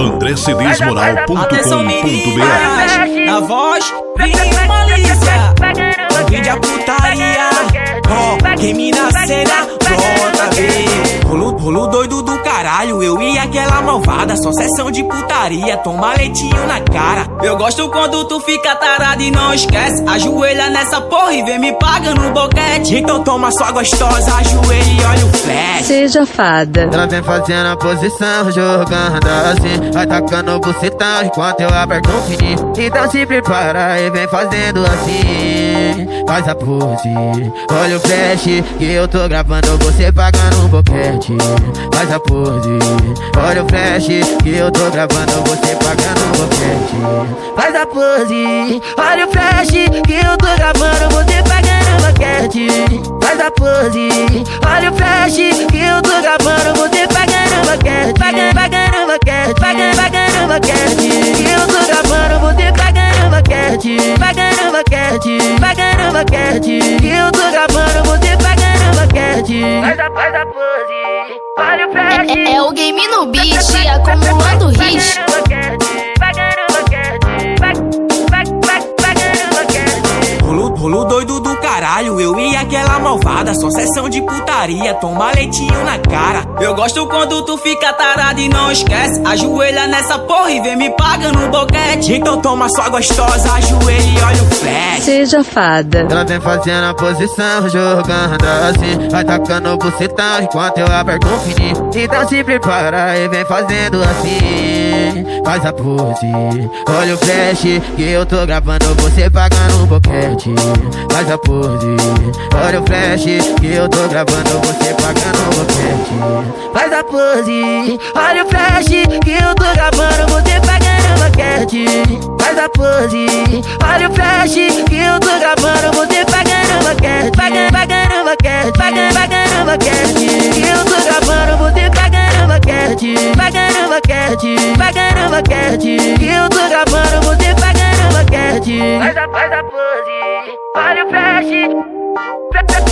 andrecedesmoral.com.br Na voz, Eu e aquela malvada, só sessão de putaria Toma leitinho na cara. Eu gosto quando tu fica tarado e não esquece Ajoelha nessa porra e vem me paga no boquete. Então toma sua gostosa, ajoelha e olha o flash. Seja fada. Ela vem fazendo a posição, jogando assim Vai tacando o bucetão enquanto eu aperto o fininho Então se prepara e vem fazendo assim Faz a pose, olha o flash Que eu tô gravando você pagando um boquete Faz a pose, olha o flash Que eu tô gravando você pagando um boquete Faz a pose, olha o flash Que eu tô gravando você pagando um boquete Faz a pose, olha o flash Que eu tô gravando você pagando um boquete Pagando, pagando um boquete, pagando, pagando um boquete Que eu tô gravando você pagando um boquete Pagando um boquete, pagando um boquete Que eu tô gravando você pagando um boquete Faz a, faz a pose, o É, é o game no beat, acumulando rios. Caralho, eu e aquela malvada, só sessão de putaria, toma leitinho na cara. Eu gosto quando tu fica tarado e não esquece, ajoelha nessa porra e vem me paga no boquete. Então toma sua gostosa, ajoelha e olha o flash. Seja fada Ela vem fazendo a posição, jogando assim Vai tacando o bucetão enquanto eu aperto o fininho Então se prepara e vem fazendo assim Faz a pose, olha o flash Que eu tô gravando você pagando um boquete Faz a pose, Olha o flash que eu tô gravando, você pagando o boquete. Faz a pose, olha o flash que eu tô gravando, você pagando o boquete. Faz a pose, olha o flash que eu tô gravando, você pagando o boquete. Pagando, pagando o boquete, pagando, pagando o boquete. Que eu tô gravando, você pagando o boquete. Pagando o boquete, pagando o boquete. Que eu tô gravando, você pagando o boquete. Faz a, faz a pose. that shit.